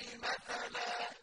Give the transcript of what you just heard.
مثلا